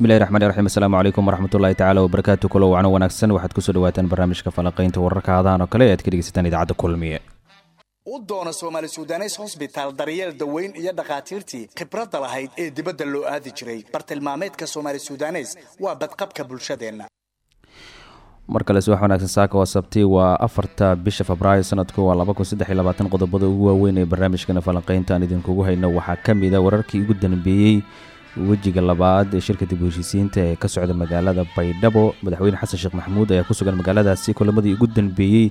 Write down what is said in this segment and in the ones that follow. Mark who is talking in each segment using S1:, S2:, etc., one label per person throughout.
S1: bismillahi raxmaan raxiim asalaamu calaykum waraxmatullahi tacala wabarakaatu kulo wacno wanaagsan. Waxaad ku soo dhawaataan barnaamijka falaqaynta wararka hadahan oo kale e aad ka dhegeysataan idaacadda kulmiye.
S2: U doona soomaali sudanes hosbitaal daryeel daweyn iyo dhakhaatiirtii khibradda lahayd ee dibadda loo aadi jiray. Bartilmaameedka soomaali sudanes waa badqabka bulshadeenna.
S1: Mar kale subax wanaagsan saaka waa sabti waa afarta bisha febraayo sanadku waa laba kun saddex iyo labaatan. Qodobada ugu waaweyn ee barnaamijkana falanqaynta aan idinkugu hayno waxaa ka mid a wararkii ugu danbeeyey wejiga labaad ee shirka dib u heshiisiinta ee ka socda magaalada baydhabo madaxweyne xasan sheekh maxamuud ayaa ku sugan magaaladaasi. Kulamadii ugu danbeeyey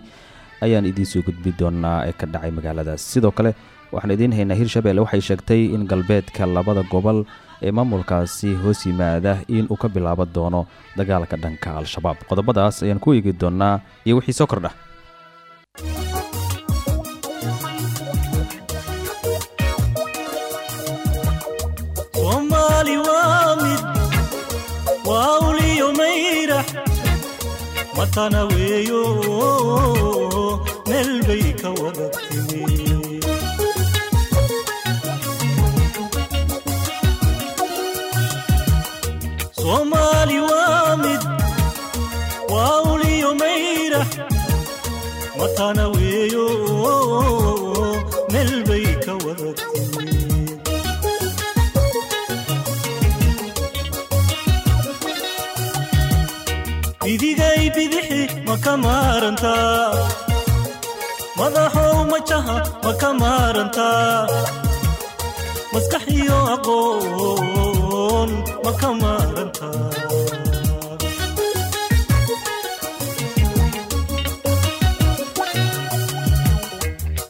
S1: ayaan idiinsoo gudbi doonaa ee ka dhacay magaaladaas. Sidoo kale waxaan idiin haynaa hirshabelle waxay sheegtay in galbeedka labada gobol ee maamulkaasi hoos yimaada in uu ka bilaaban doono dagaalka dhanka al-shabaab. Qodobadaas ayaan ku eegi doonaa iyo wixii soo kordha
S3: matana weeyo meel bay ka wada timi soomaali waa mid waa uliyo mayrax matana weeyo madaxow majaha ma ka maarantaa maskax iyo aqoon ma ka maarantaa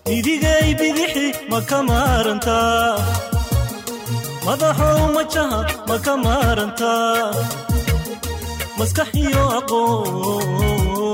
S3: bidigay bidixi ma ka maarantaa madaxow majaha ma ka maarantaa maskax iyo aqoon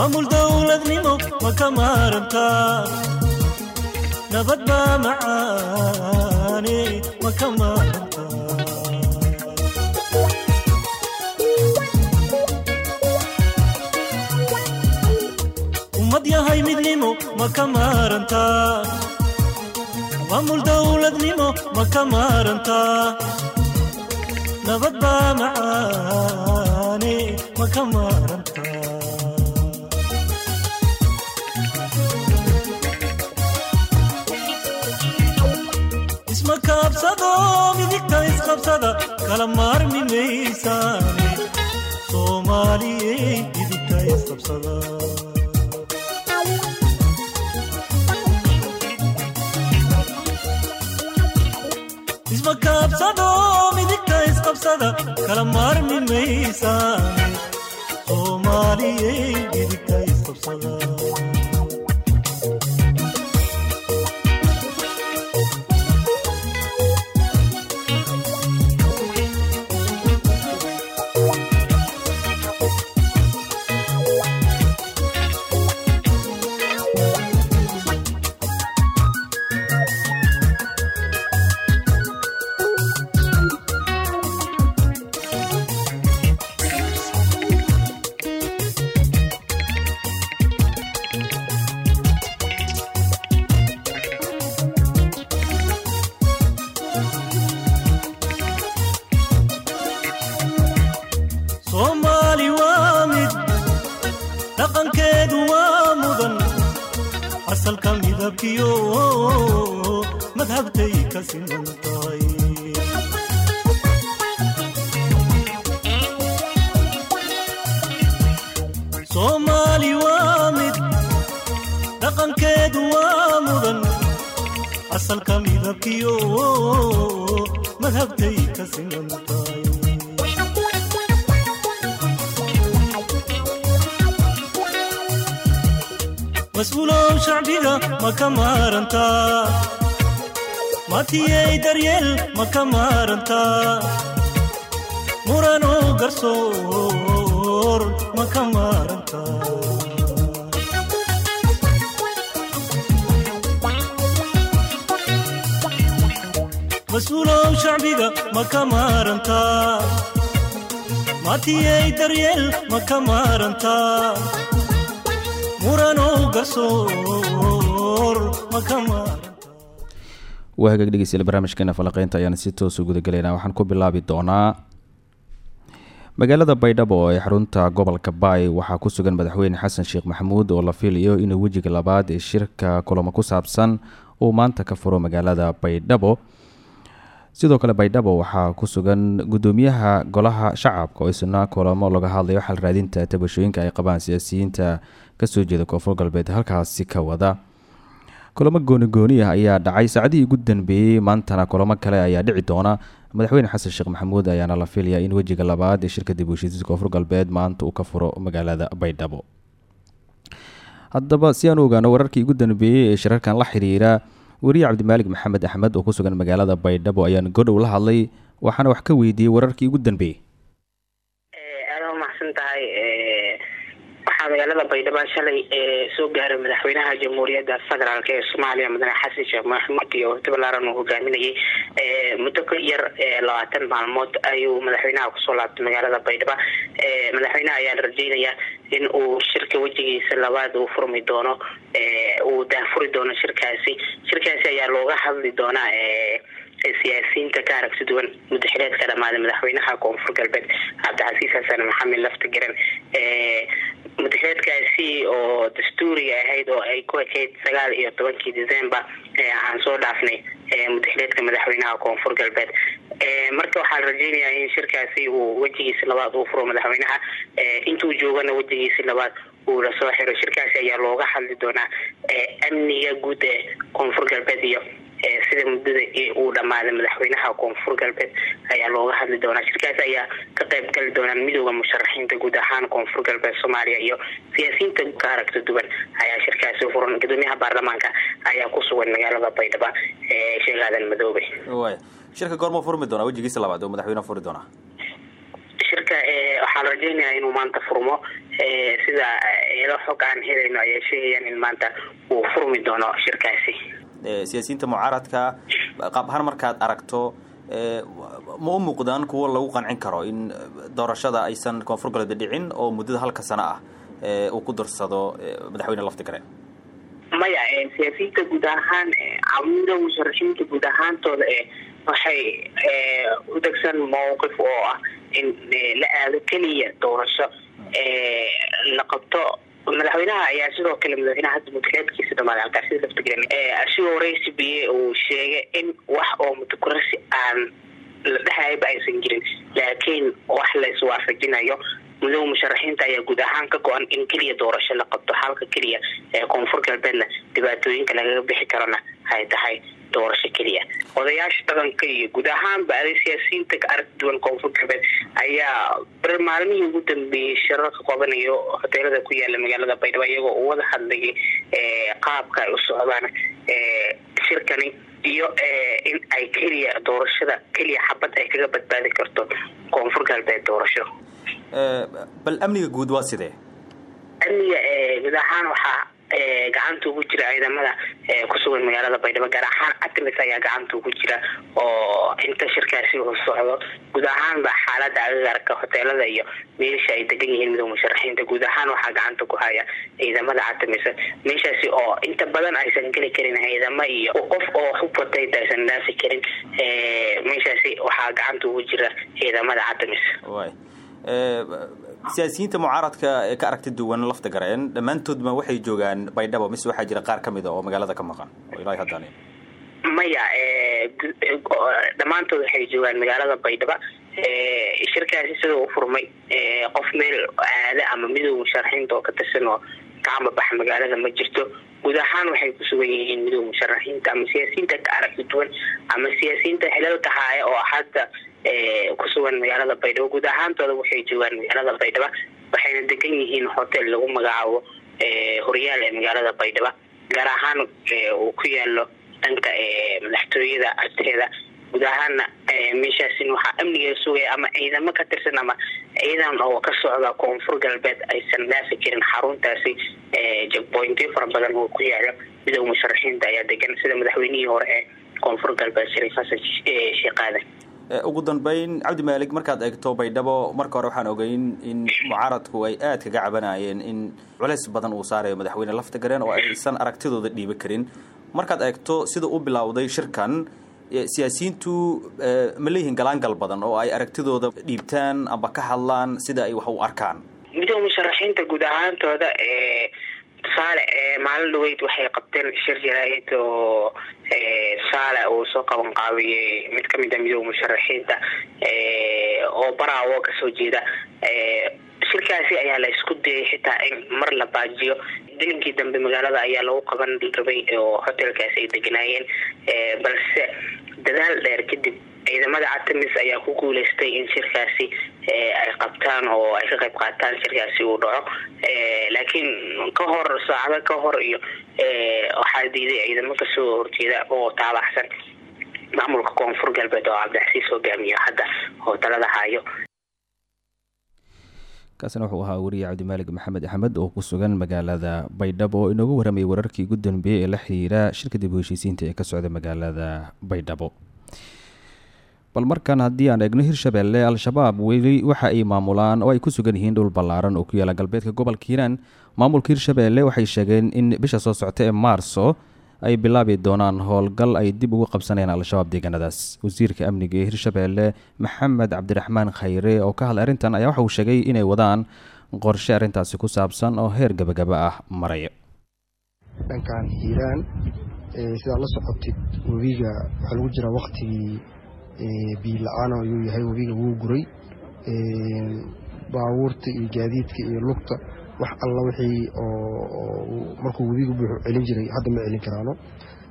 S3: maamul dowladnimo ma ka maarantaa nabad baa macaane ma ka maarantaa ummad yahay midnimo ma ka maarantaa maamul dowladnimo ma ka maarantaa nabad baa macaane ma ka maarantaa isqabsada kala maarmi maysaane soomaaliyey midigta isqabsada isma kaabsado midigta isqabsada kala maarmi maysaane soomaaliyey midigta isqabsada soomaali waa mid dhaqankeedu waa mudan. Asalka midab midabkiyo madhabtay ka siman tahay. Mas'uulow shacbiga ma ka maarantaa matiyey daryeel ma ka maarantaa muranow garsoor ma ka maarantaa mas'uulow shacbiga ma ka
S1: dhegeystayaal barnaamijkeena falaqeynta ayaan si toosa gudagelaynaa waxaan ku bilaabi doonaa magaalada baydhabo ee xarunta gobolka baay waxaa ku sugan madaxweyne xasan sheekh maxamuud oo la filayo inuu wejiga labaad ee shirka kulamo ku saabsan uu maanta ka furo magaalada baydhabo sidoo kale baydhabo waxaa ku sugan gudoomiyaha golaha shacabka oo isna kulamo laga hadlayo xal raadinta tabashooyinka ay qabaan siyaasiyiinta ka soo jeeda koonfur galbeed halkaasi ka wada. Kulamo gooni-gooni ah ayaa dhacay saacadihii ugu danbeeyey maantana kulamo kale ayaa dhici doona madaxweyne xasan sheekh maxamuud ayaana la filayaa in wejiga labaad ee shirka dib u koonfur galbeed maanta uu ka furo magaalada baydhabo. Haddaba si aan u ogaano wararkii ugu danbeeyey ee shirarkan la xiriira weriye cabdimaalig maxamed axmed oo ku sugan magaalada baydhabo ayaan godhow la hadlay waxaana wax ka weydiiyey wararkii ugu dambeeyey
S4: aada umahadsan tahay waxaa magaalada baydhabo shalay soo gaaray madaxweynaha jamhuuriyadda federaalk ee soomaaliya mudane xasan sheekh maxamuud iyo wafdi uu hogaaminayay. Muddo ka yar labaatan maalmood ayuu madaxweynaha ku soo laabtay magaalada baydhabo. Madaxweynaha ayaa la rajeynaya in uu shirka wejigiisa labaad uu furmi doono uu daahfuri doono shirkaasi. Shirkaasi ayaa looga hadli doonaa siyaasiyiinta ka aragsi duwan mudaxileed ka dhamaaday madaxweynaha koonfur galbeed cabdicasiis xasan maxamed laftigaran mudaxileedkaasi oo dastuuriga ahayd oo ay ku ekayd sagaal iyo tobankii december aan soo dhaafnay mudaxileedka madaxweynaha koonfur galbeed. Marka waxaa la rajeynayaa in shirkaasi uu wejigiisi labaad uu furo madaxweynaha intuu joogana wejigiisi labaad uu la soo xiro. Shirkaasi ayaa looga hadli doonaa amniga guud ee koonfur galbeed iyo sida muddada uu dhammaaday madaxweynaha koonfur galbeed ayaa looga hadli doonaa. Shirkaasi ayaa ka qayb gali doonaan midooda musharaxiinta guud ahaan koonfur galbeed soomaaliya iyo siyaasiyiinta ka aragta duwan ayaa shirkaasi furan. Gudoomiyaha baarlamaanka ayaa ku sugan magaalada baydhabo ee sheekh aadan madoobe.
S1: Shirka goormuu furmi doonaa? Wejigiisa labaad oo madaxweyne furi doonaa?
S4: Shirka waxaa la rajeynayaa inuu maanta furmo sida ilo xog aan helayno ayay sheegayaan in maanta uu furmi doono shirkaasi
S1: siyaasiyiinta mucaaradka qaab ahaan markaad aragto ma u muuqdaan kuwo lagu qancin karo in doorashada aysan koonfur galbeed dhicin oo muddada halka sano ah uu ku darsado madaxweyne laftigare
S4: maya siyaasiyiinta guud ahaan camida musharaxiinta guud ahaantooda waxay u degsan mowqif oo ah in la aado keliya doorasho la qabto madaxweynaha ayaa sidoo kale madaxweynaha hadda mudaxileedkiisa dhamaaday cabdicasiis laftigaran asigoo raysi biye uu sheegay in wax oo mudakurasi aan la dhehayba aysan jirin. Laakiin wax la iswaafajinayo mudow musharaxiinta ayaa guud ahaan ka go-an in keliya doorasho la qabto halka keliya ee koonfur galbeedna dhibaatooyinka lagaga bixi karona ay tahay doorasho keliya odayaasha dhaqanka iyo guud ahaanba aday siyaasiyiinta ka aragti duwan koonfur galbeed ayaa bar maalmihii ugu dambeeyey shirar ka qabanayo hoteelada ku yaalla magaalada baydhabo iyagoo u wada hadlayay qaabka ay u socdaan shirkani iyo in ay keliya doorashada keliya xabad ay kaga badbaadi karto koonfur galbeed doorasho.
S1: Bal amniga guud waa sidee?
S4: Amniga guud ahaan waxaa gacanta ugu jira ciidamada kusugan magaalada baydhabo gaar ahaan atmis ayaa gacanta ugu jira oo inta shirkaasi uu socdo. Guud ahaanba xaalada agagarka hoteelada iyo meesha ay degan yihiin midooda musharaxiinta guud ahaan waxaa gacanta ku haya ciidamada atmis meeshaasi oo inta badan aysan geli karin ciidamo iyo qof oo xub watayda aysan dhaafi karin meeshaasi waxaa gacanta ugu jira ciidamada atmis
S1: siyaasiyiinta mucaaradka ka aragti duwan lafta gareen dhammaantoodma waxay joogaan baydhabo mise waxaa jira qaar ka mid a oo magaalada ka maqan. Oo ilaa haddaan
S4: maya dhammaantood waxay joogaan magaalada baydhabo. Shirkaasi sida u furmay qof meel aada ama midooda musharaxiinta oo ka tirsan oo kacamba bax magaalada ma jirto. Guud ahaan waxay ku sugan yihiin midooda musharaxiinta ama siyaasiyiinta ka aragti duwan ama siyaasiyiinta xilalka haaya oo hadda ku sugan magaalada baydhabo guud ahaantooda waxay joogaan magaalada baydhaba waxayna degan yihiin hotel lagu magacaabo horyaal ee magaalada baydhaba gaar ahaan uu ku yaalo dhanka madaxtooyada agteeda. Guud ahaana meeshaasin waxaa amniga sugaya ama ciidamo ka tirsan ama ciidan oo ka socda koonfur galbeed aysan dhaafi karin xaruntaasi jagboyntiyo fara badan oo ku yaalo midooda musharaxiinta ayaa degan sida madaxweynihii hore ee koonfur galbeed shariif xasan sheekh aadan
S1: ugu dambeyn cabdi maalig markaad eegto baydhabo marka hore waxaan ogeyn in mucaaradku ay aada kaga cabanayeen in culeys badan uu saarayo madaxweyne lafta gareen oo aysan aragtidooda dhiiba karin. Markaad eegto sida u bilowday shirkan siyaasiyiintu ma leeyihiin galaangal badan oo ay aragtidooda dhiibtaan amba ka hadlaan sida ay wax u arkaan?
S4: Midooda musharaxiinta guud ahaantooda tusaale maalin dhaweyd waxay qabteen shir jaraa'id oo tusaale uu soo qaban qaabiyey mid ka mid a midooda musharaxiinta oo baraawo ka soo jeeda. Shirkaasi ayaa la isku dayay xitaa in mar la baajiyo. Dilinkii dambe magaalada ayaa lagu qaban rabay oo hotelkaasi ay deganaayeen. Balse dadaal dheer kadib ciidamada atamis ayaa ku guuleystay in shirkaasi ay qabtaan oo ay ka qayb qaataan shirkaasi uu dhaco. Laakiin ka hor saacado ka hor iyo waxaa diiday ciidamo ka soo horjeeda oo taabaxsan maamulka koonfur galbeed oo cabdixasiis hogaamiyo hadda oo talada hayo
S1: kaasina wuxuu ahaa wariye cabdimaalig maxamed axmed oo ku sugan magaalada baydhabo oo inoogu warramayay wararkii ugu dambeeyey ee la xiriira shirka dib u heshiisiinta ee ka socda magaalada baydhabo bal markan haddii aan eegno hirshabeelle al-shabaab weli waxa ay maamulaan oo ay ku sugan yihiin dhul ballaaran oo ku yaalla galbeedka gobolka hiiraan. Maamulka hirshabeelle waxay sheegeen in bisha soo socta ee maarso ay bilaabi doonaan howlgal ay dib ugu qabsanayaan al-shabaab deegaanadaas. Wasiirka amniga ee hirshabeelle maxamed cabdiraxmaan khayre oo ka hadlay arrintan ayaa waxa uu sheegay inay wadaan qorshe arrintaasi ku saabsan oo heer gabagaba ah maraya
S5: dhankan hiiraan sidaad la socotid webiga waxaa lagu jiraa waktigii biyo la'aan ayuu yahay webiga wuu guray. Baabuurta iyo gaadiidka iyo lugta wax alla wixii oo markuu webiga buuxu celin jiray hadda ma celin karaano.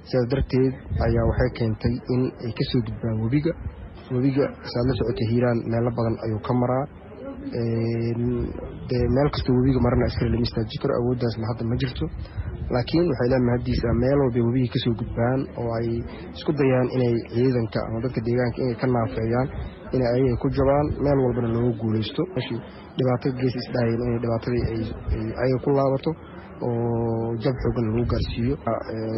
S5: Sidaas darteed ayaa waxay keentay in ay ka soo gudbaan webiga webiga saad la socotay hiiraan meelo badan ayuu ka maraa. Dee meel kastoo webiga marana istaaji karo awooddaasna hadda ma jirto laakiin waxay leedahay mahaddiisa meel walbay webigii ka soo gudbaan oo ay isku dayaan inay ciidanka ama dadka deegaanka inay ka naafeeyaan inay ayaga ku jabaan meel walbana looga guuleysto. Meeshii dhibaato gees isdhaayeen inay dhibaatadii ay ayaga ku laabato oo jab xoogan lagu gaarsiiyo.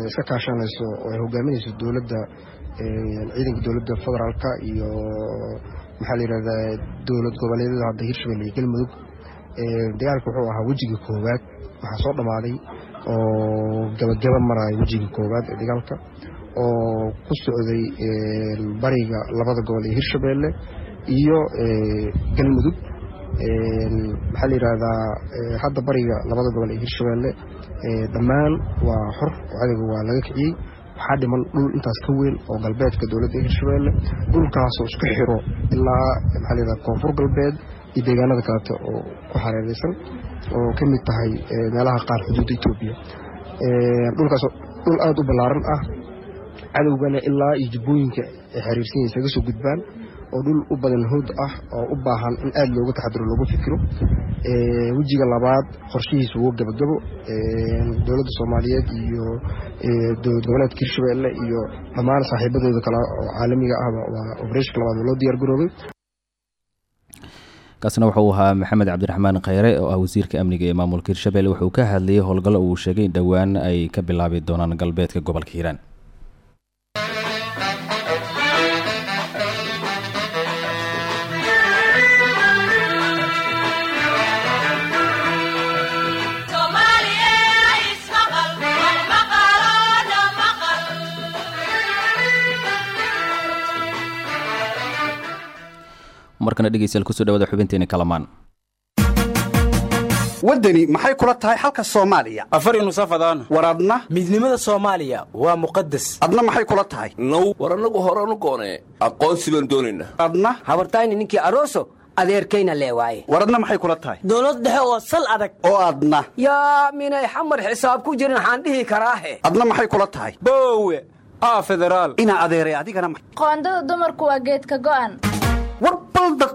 S5: Iska kaashanayso oo ay hogaaminayso dowladda ciidanka dowladda federaalka iyo maxaa la yidhahdaa dowlad goboleedyada hadda hirshabelle iyo galmudug dagaalka wuxuu ahaa wejiga koowaad. Waxaa soo dhammaaday oo gabagaba maraya wejiga koowaad ee dagaalka oo ku socday bariga labada gobol ee hirshabelle iyo galmudug maxaa la yidhaahdaa hadda bariga labada gobol ee hirshabelle dhammaan waa xor oo waa laga kiciyey. Waxaa dhiman dhul intaas ka weyn oo galbeedka dowladda hirshabelle dhulkaasoo isku xiro ilaa maxaa la yidhahda koonfur galbeed iyo deegaanada kaleeto oo ku hareereysan oo ka mid tahay meelaha qaar xuduudda etoobiya dhulkaas dhul aada u ballaaran ah cadowgana ilaa iyo jubbooyinka ay xiriirsan isaga soo gudbaan oo dhul u badan hood ah oo u baahan in aada looga taxadiro loogu fikiro. Wejiga labaad qorshihiisa ugu gabagabo. Dowladda soomaaliyeed iyo dowlad goboleedka hirshabelle iyo dhammaan saaxiibadooda kale oo caalamiga ahba waa oberation labaad oo loo diyaar garoobay
S1: kaasna wuxuu ahaa maxamed cabdiraxmaan khayre oo ah wasiirka amniga ee maamulka hirshabelle. Wuxuu ka hadlayay howlgallo uu sheegay in dhowaan ay ka bilaabi doonaan galbeedka gobolka hiiraan markana dhegeystayaal ku soo dhawaada xubinteeni kalamaan.
S6: Waddani maxay kula tahay xalka soomaaliya?
S7: Afar nusafadaan
S6: war adna?
S7: Midnimada soomaaliya waa muqadas
S6: adna maxay kula tahay?
S8: Now war annagu horanu goonee aqoonsi baan doonaynaa
S6: adna?
S9: Habartayni ninkii aroso
S10: adeerkayna lee waaye.
S6: War adna maxay kula tahay?
S11: Dowlad dhexe oo sal adag.
S6: Oo adna.
S10: Yaa minay xamar xisaab ku jirin waxaan dhihi karaahe
S6: adna maxay kula tahay?
S11: Boowe aa federaal.
S6: Inaa adeeray adigana
S9: qoondada dumarku waa geedka go'an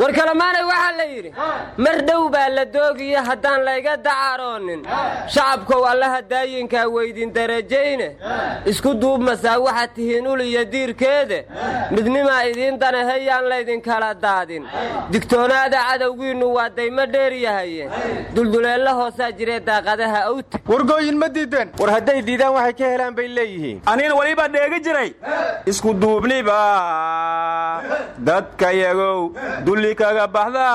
S8: war kalamaanay waxaa la yidhi mar dhow baa la doogiya haddaan layga dacaroonin shacabkow allaha daayinkaa weydin darajayne. Isku duubmasaa waxaad tihiin ul iyo diirkeede. Midnimaa idiin danahayaan laydinkala daadin. Digtoonaada cadowgiinnu waa daymo dheer yahaye. Dulduleella hoosaa jiree daaqadaha awta
S11: wargooyin ma diideen. War hadday diidaan waxay ka helaan bay leeyihiin. Anina weliba dheegi jiray. Isku duubniba dadkayagow dulli kaga baxda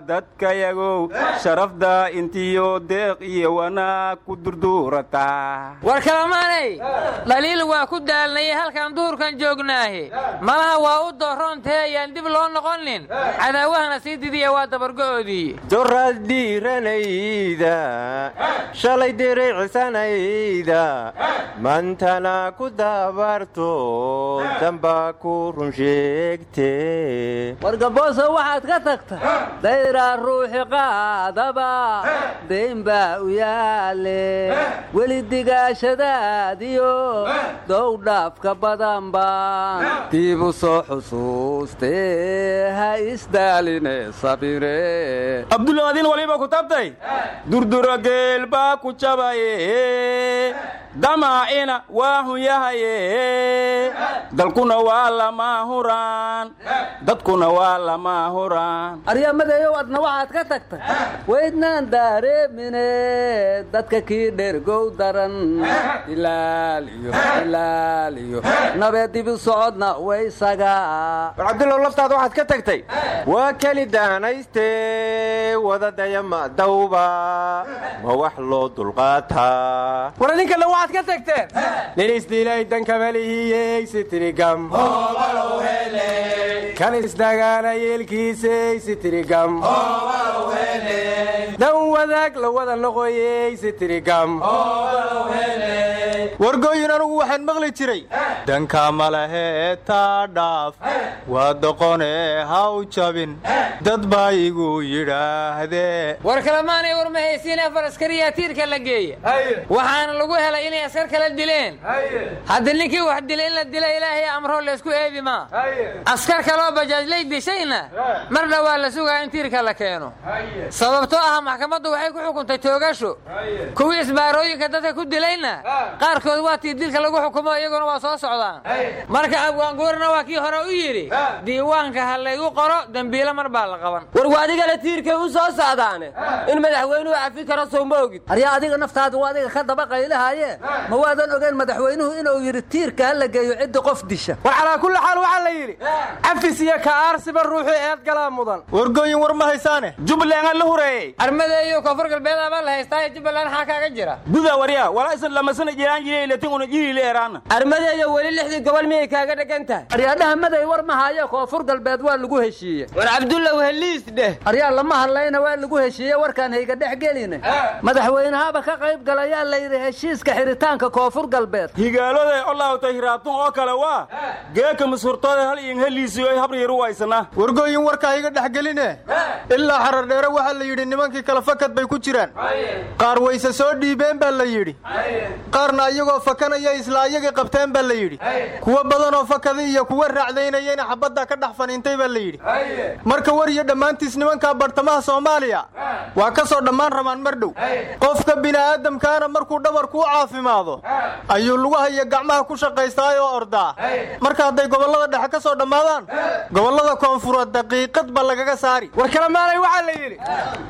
S11: dadkayagow sharafda intiyo deeq iyo wanaag ku durduurata
S8: war kalamaanay dhaliil waa ku daalnayay halkaan duhurkan joognaahe. Malaha waa u dooroontee ayaan dib loo noqonin. Cadaawahana sii didiya waa dabargo'oodii.
S11: Doraad dhiiranayda shalay diriicsanayda mantana ku dabarto damba ku run sheegte.
S8: Wargabooso waxaad ka tagta dayraa ruuxi qaadaba. Dayn baa u yaale. Weli digaashadaadiyo dowdhaafka badan baan diib u soo xusuuste ha isdaaline sabire.
S11: Abdulaadiin waliba ku tabtay durdura geel baa ku jabaye damaacina waa hun yahaye dalkuna waa lama huraan. Dadkuna waa lama huraan.
S8: Aryamadeeyow adna waxaad ka tagtay. Weydnaan daareemine dadka kii dhergow daran. Ilaaliyo ilaaliyo. Nabee dibi socodna waysaga
S11: war cabdullow laftaada waxaad ka tagtay. Waa keli daanayste wadadaya ma dawba. Ma wax loo dulqaataa waxaad ka tagteen nin isdiilay dankamalihiyey sitirigam kan isdagaana yeelkiisey sitirigam dan wadaag la wada noqoyey sitirigam wargooyin anugu waxaan maqli jiray. Danka malahee taa dhaaf. Waa doqonee ha u jabin. Dad baa igu yidhaahdee.
S8: War kalamaanay war ma haysiin afar askariyaa tiirka la geeya waxaana lagu helay inay askar kala dileen. Hadda ninkii wax dilay in la dila ilaahay amroo laysku eedi maa askar kaloo bajaajlay dishayna mar dhowaa la sugaa in tiirka la keeno. Sababtoo ah maxkamaddu waxay ku xukuntay toogasho kuwii isbaarooyinka dadka ku dilayna? Qaarkood waa tii dilka lagu xukumo iyaguna waa soo socdaan marka abwaanguurna waa kii hore u yidhi diiwaanka ha laygu qoro dembiilo mar baa la qaban.
S12: War waadigana tiirkay u soo socdaane in madaxweynuhu cafi karo sow ma ogid
S8: aryaa adiga naftaadu waa adiga ka daba qaylahaye ma waadan ogeyn madaxweynuhu inuu yidhi tiirka ha la geeyo cidda qof disha?
S11: War calaa kulli xaal waxaa la yidhi cafis iyo ka'aarsiba ruuxu eed galaa mudan. Wargooyin war ma haysaane? Jubbaland la hureeyey
S8: koonfur galbeed abaa la haystaaye jubbaland xaa kaaga jira?
S11: Guda warya walaa isan lamasana jiraan jiray latin una jiri leeraana
S12: armadeeyo weli lixdii gobol miyay kaaga dhegan tahay?
S8: Aryaadhaha maday war ma hayo koonfur galbeed waa lagu heshiiye
S12: war cabdullow heliis dheh.
S8: Aryaa lama hadlayna waa lagu heshiiye warkaan hayga dhex geline. Madaxweynahaba ka qayb galayaa la yidhi heshiiska xiritaanka koonfur galbeed
S11: higaaloday olaawtay hiraabtun oo kale waa geeka mashurtooda hal iin heliisiyo ay habriyaru waysana. Wargooyin warkaa iga dhex geline. Ilaa xarar dheere waxaa la yidhi nimankii kale fakad bay ku jiraan qaar wayse soo dhiibeen baa la yidhi. Qaarna iyagoo fakanaya isla ayagii qabteen baa la yidhi. Kuwo badanoo fakada iyo kuwa raacdaynayana xabadda ka dhex faniintay baa la yidhi. Marka war iyo dhammaantiis nimankaa bartamaha soomaaliya waa ka soo dhammaan rabaan mar dhow. Qofka bini'aadamkaana markuu dhabarku u caafimaado ayuu lugaha iyo gacmaha ku shaqaystaay oo ordaa. Marka hadday gobollada dhexe ka soo dhammaadaan gobollada koonfureed daqiiqad ba lagaga saari. War kalamaanay waxaa la yidhi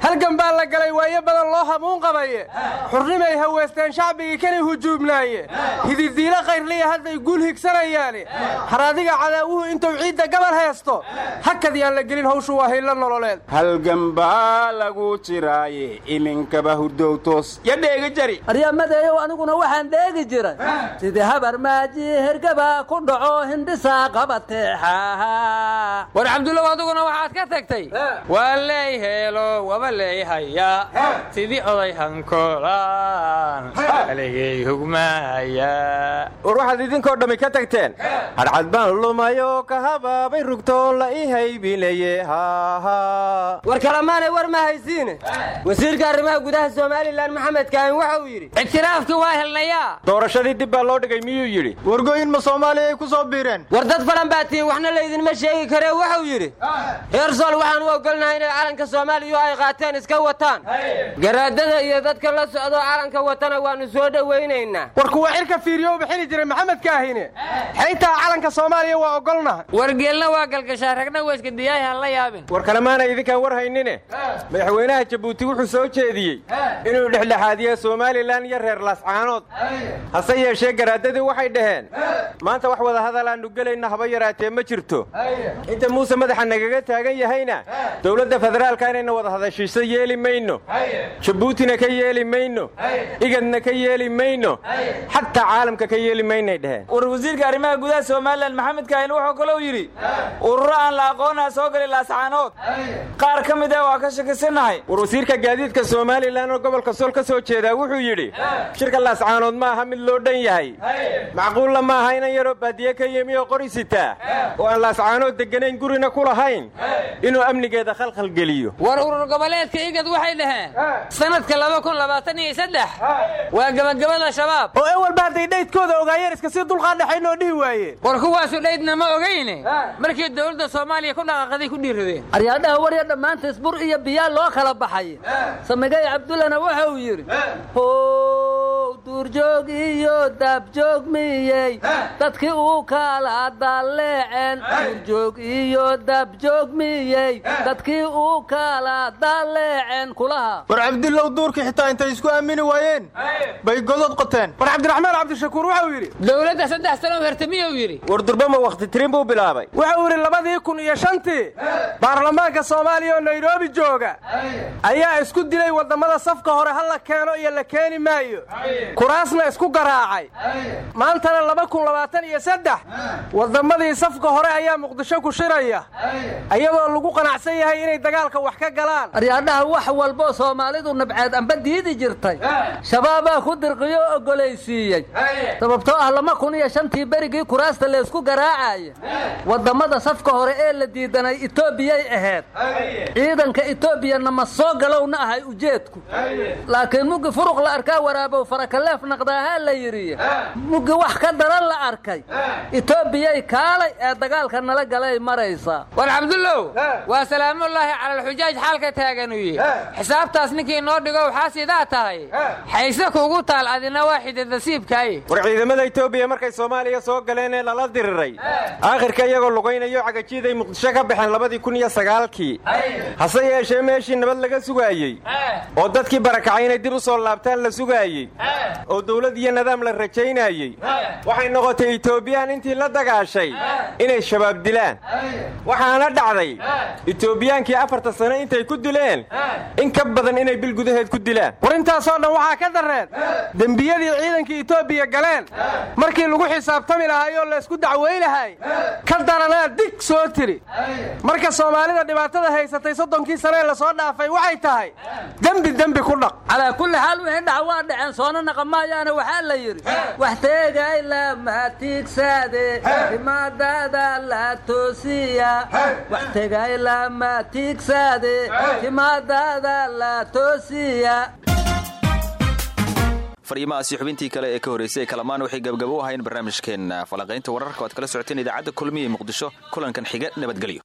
S11: halgan baa la galay waayo badan loo hamuun qabaye. Xurnimay haweesteen shacbigii kanay hujuubnaaye. Hididiilo kayrliya hadday guul higsanayaane. Haraadiga cadaawuhu intuu ciidda gabal haysto. Hakad yaan la gelin hawshu waa haylo nololeed. Halgan baa lagu jiraaye iminkaba hurdowtoos ya dheega jari.
S8: Aryamadeeyow aniguna waxaan dheegi jiray. Sidii habar maaji hergaba ku dhaco hindhisaa qabateexaha war cabdullow adiguna waxaad ka tagtay. Waa leey heelo waba leey haya
S13: sidii oday hankoolaan kaligay hugmaaya
S14: war waxaad idinkoo dhammi ka tagteen hadhcad baan lumayoo ka habaabay rugtoon la ii haybinaye war kalamaanay war ma haysiine. Wasiirka arrimaha gudaha somalilan maxamed kaahin waxa uu yidhi
S13: ictiraafki waa helnayaa.
S14: doorashadii dib baa loo dhigay miyuu yidhi
S7: wargooyin ma soomaaliya ay ku soo biireen.
S14: War dad falan baa tihiin waxna laydinma sheegi karee waxau yidhi. Reer sool waxaan u ogolnahay inay calanka soomaaliya ay qaateen iska wataan garaadada iyo dadka la socdoo calanka watana waannu soo dhowaynaynaa
S7: war kuwa xilka fiiriyo bixini jiray maxamed kaahine. Xaytaa calanka soomaaliya waa ogolnahay
S13: wargeelna waa galgashaa ragna waa iska diyaahi han la yaabin.
S14: War kalemaanay idinkaan war haynine. Madaxweynaha jabuuti wuxuu soo jeediyey inuu dhexdhexaadiyo somalilan iyo reer laascaanood hase yeeshee garaadadii waxay dhaheen maanta wax wada hadal aannu gelayna haba yaraatee ma jirto. Inta muuse madaxa nagaga taagan yahayna dowladda federaalka inayna wada hadashiiso yeeli mayno jabuutina ka yeeli mayno. Igadna ka yeeli mayno. Xataa caalamka ka yeeli maynay dheheen
S11: war wasiirka arrimaha gudaha somalilan maxamed kaahin wuxuu kalou yidhi ururo aan la aqoonaa soo gali laascaanood. Qaar ka mid ah waa ka shakisanahay.
S14: War wasiirka gaadiidka somalilan oo gobolka sool ka soo jeedaa wuxuu yidhi shirka laascaanood ma aha mid loo dhan yahay. Macquulla ma aha inan yaroo baadiye ka yimi oo qori sitaa oo aan laascaanood degganayn gurina ku lahayn. Inuu amnigeeda khalkhal geliyo.
S13: War urur goboleedka igad waxay dhaheen sanadka waa gebagabada shabaab.
S7: Oo ewalba hadday dhaydkooda ogaayeen iska sii dulqaadhaxayn oo dhihi waayeen
S13: war kuwaasu dhaydna ma ogayne markii dowladda soomaaliya ku dhaqaaqaday ku dhiiradeen
S8: aryaadhaha warya dhammaantiis bur iyo biyaa loo kala baxay. Samigay cabdullana waxa uu yidhi duurjoog iyo daabjoog miyey dadkii uu kala dalleeceen duurjoog iyo daabjoog miyey dadkii uu kala dalleeceen kulaha.
S7: War cabdillow duurkii xitaa intay isku aamini waayeen. Bay godod qoteen. War cabdiraxmaan cabdishakuur waxau yidhi
S13: dowladda saddex sano hertamiyuu yidhi?
S14: War durbama wakhti tirin buu bilaabay.
S7: Wuxuu yidhi labadii kun iyo shantii baarlamaanka soomaaliya oo nairobi jooga ayaa isku dilay wadammada safka hore ha la keeno iyo la keeni maayo kuraasna isku garaacay. Maantana wadammadii safka hore ayaa muqdisho ku shiraya. Iyadoo lagu qanacsan yahay inay dagaalka wax ka galaan.
S8: Aryaadhaha wax walboo soomaalidu nabceed amba diidi jirtay. Shabaabaa ku dirqiyo oo ogolaysiiyey sababtoo ah lama kun iyo shantii berigii kuraasta laysku garaacaya wadammada safka hore ee la diidanay etoobiyay ahayd. Ciidanka etoobiyana ma soo galowna ahay ujeedku. Laakiin muggi furuq la arkaa waraabow farakaleef naqdaahaa la yidhi. Muggi wax ka daran la arkay. Etoobiyay kaalay ee dagaalka nala galay maraysaa
S13: war cabdullow waa salaamullaahi cala alxujaaj xaalka taaganuye xisaabtaas ninkii noo dhigo waxaa sidaa tahay. Xayse kuugu taal adina waa xididasiibkaaye
S14: war ciidamada etoobiya markay soomaaliya soo galeen ee lala diriray. Aakhirka iyagoo lugaynayo cagajiiday muqdisho ka baxeen labadii kun iyo sagaalkii. Hase yeeshee meeshii nabad laga sugaayey. Oo dadkii barakacay inay dib u soo laabtaan la sugaayey oo dawlad iyo nidaam la rajaynayey waxay noqotay etoobiyaan intii la dagaashay inay shabaab dilaan. Waxaana dhacday etoobiyaankii afarta sane intay ku dileen in ka badan inay bil gudaheed ku dilaan.
S7: War intaasoo dhan waxaa ka darreed dembiyadii ciidankii etoobiya galeen. Markii lagu xisaabtami lahay oo laysku dacwaynahay ka daranaa dig soo tiri. Marka soomaalida dhibaatada haysatay soddonkii sanee la soo dhaafay waxay tahay dembi dembi ku dhaq.
S8: Calaa kulli xaal wixii dhac waa dhaceen soona naqamaayaana waxaa la yidhi wax teegay lama tiigsaade timaadada la toosiya wax tegay lama tiigsaade timaadada la toosiya
S1: fariimahaasi xubintii kale ee ka horreysay ee kalamaan waxay gabgabo u ahayn barnaamijkeenna falanqaynta wararka o ad kala socoteen idaacadda kulmiya ee muqdisho kulankan xiga nabadgelyo